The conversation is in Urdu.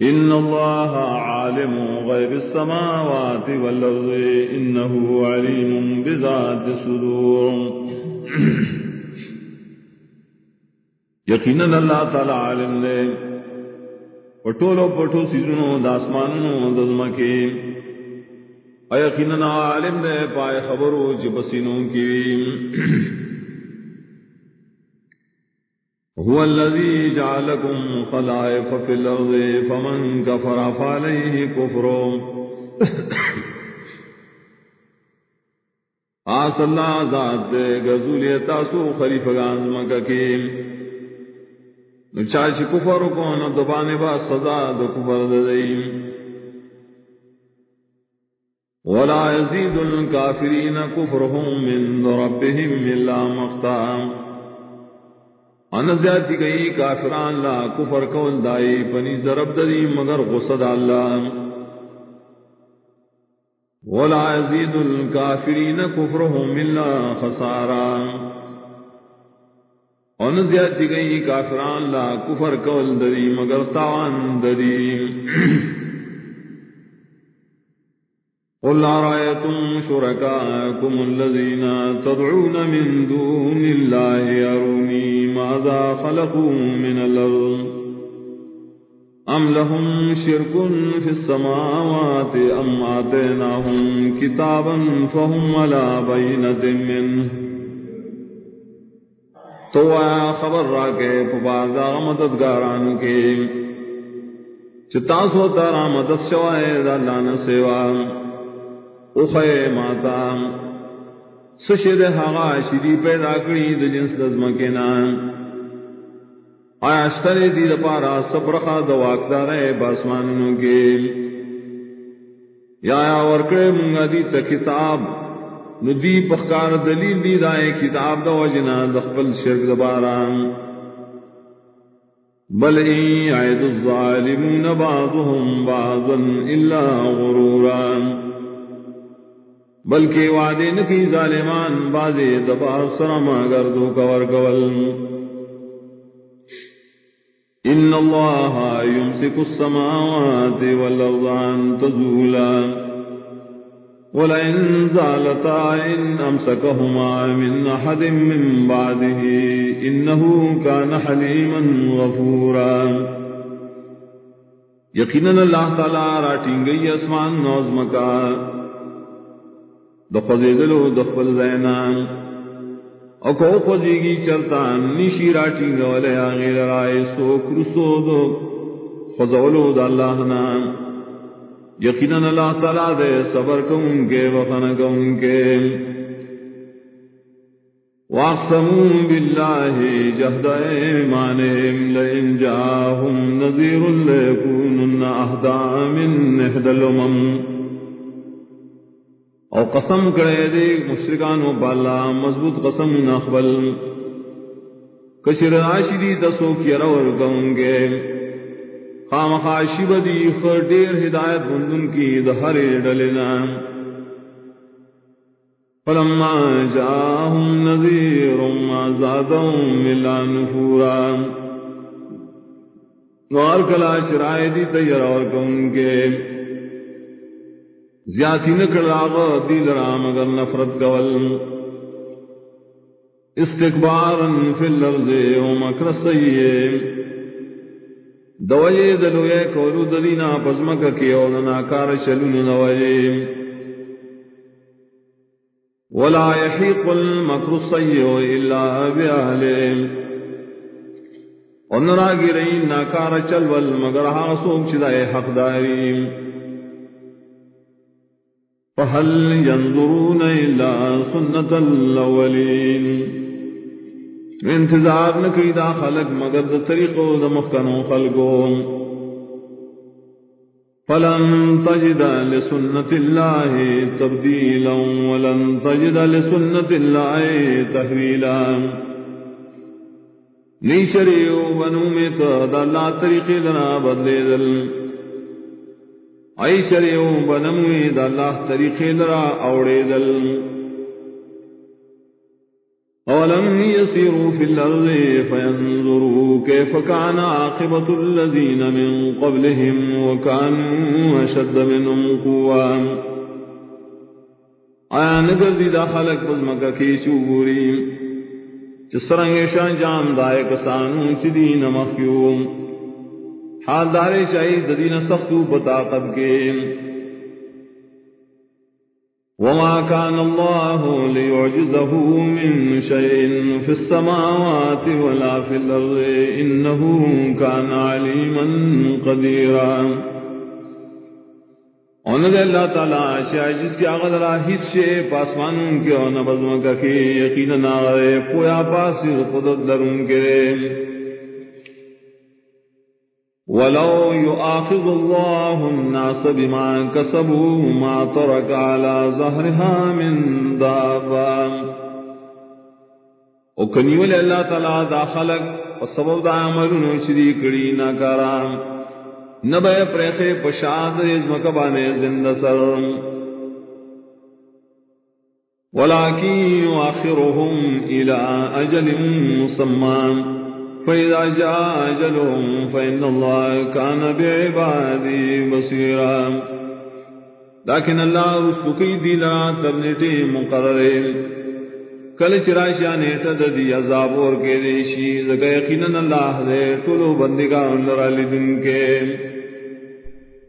إن الله عالم غيب السماوات والأرض إنه عليم بذات الصدور یقینا اللہ تعالی عالم دے پٹولو پٹو سیزنو داسمانو دزمکی یقینا عالم دے پائے خبرو جبسینوں کی هو الذي جعلكم خلائف في الأرض فمن كفر فعليه كفر. آس اللہ ذات دے گزولی تاسو خلیفہ گانز مکہ کی. نچاچ کفر کو نہ دبانے با سزا دو کفر دئی ولا يزيد الكافرين كفرهم من ربهم إلا مختام ان زیادتی گئی کافران لا کفر کول دائی، پنی ضرب دری مگر غصد اللہ۔ ولا يزيد الكافرين كفرهم الا خسارا۔ ان زیادتی گئی کافران لا کفر کول دری مگر تاوان دری قل رأيتم شركاءكم الذين تدعون من دون الله أروني خلقوا من الأرض أم لهم شرك في السماوات أم آتيناهم كتابا فهم على بينة منه تو آیا خبر را کے پبازا مددگاران کے چتاسو تارا مدد شوائے دالان سیوا اخے ماتا سشد حقا شدی پیدا کری د جنس دزمکینا آیا اشتر دی دا پارا سپرخا دا واقدار باسمانوں کے یا آیا ورکڑے منگا دی تا کتاب؟ ندی پخکار دلیل دی دائے کتاب دا وجنا دخبل شرک دبارا بل این عید الظالمون بعضهم بعضا الا غرورا. بلکہ وعدے نکی ظالمان بازے دبا سرما گردو کور کول. ان اللہ يمسك السماوات والارض ان تزولا ولئن زالتا ان امسكهما من احد من بعده انه كان حليما غفورا یقینا اللہ تعالی راٹیں گئی اسمان نوزم کا دخزیدلو دخل زینان او کو خوزیگی چلتا نیشی راٹی گولے آغیر رائے سو کرسو دو. خزولو دا اللہ نام. یقینا اللہ تعالیٰ دے صبر کون کے وخن کون کے واقسموا بالله جهد ايمانهم لئن جاءهم نذير ليكونن اهدى من احدى الامم. او قسم کرے دے مشرکان و بالا مضبوط قسم نخبل کشر آشری دسو کی رور گوں گے خام خاشی بدی خر دیر ہدایت بندن کی دہر ڈلنا فلما جاہم نذیر ما ملا نفورا. نوار کلا شرائے دی تیر اور گوں گے زیادتی نکڑ آغا دیل رام اگر نفرت گول استقبارا فی اللرز و مکر سیئے دوئے دلوئے کولو دلینا پزمک کی اولنا کار شلون نوئے ولا يحيق المكر السيء الا باهله ان راگرین ناکار چلول، مگر ہاں سوک چدائے حقداری۔ فهل ينظرون إلا سنة الأولين. انتظار نکی دا خلق مگر دا طریقو دا مخکنو خلقو فلن تجد لسنة الله تبديلا ولن تجد لسنة الله تحويلا نیشریو بنو میں تو دا اللہ طریقے دنا بدلے دل ای شریو بنموی دا اللہ طریقے لرا اوڑے دل أولم يسيروا في الأرض فينظروا كيف كان عاقبة الذين من قبلهم وكانوا أشد منهم قوام آیا نگر دیدا خلق پز مکہ کی چوبوری چسرنگ شان جام دائے کسانو چی دین مخیوم. حال دارے چاہی ددین سختو بطاقت کے۔ وما كان الله ليعجزه من شيء في السماوات ولا في الأرض إنه كان عليما قديرا اور نظر اللہ تعالیٰ شاید جس کی آغد را حصے پاسمانوں کے اور نبزمہ کا کہ یقینا آغد پویا پاسی قدرت درون کے۔ ولو يؤاخذ الله الناس بما كسبوا ما ترك على ظهرها من دابا وكنيول الله تعالى دا خلق وسبب دا عملون شری کڑی نہ کرا نبے پرخے پشاد از مکبانے زند سر. ولكن يؤخرهم الى اجل مسمى فإذا جاء أجلهم فإن الله كان بعباده بصيرا. لكن الله رسكي دي لا ترنتي مقرر کل چراشا نیتا دی عذاب اور کے دیشی زکا یقینا اللہ دے طلو بندگان لرالی دن کے.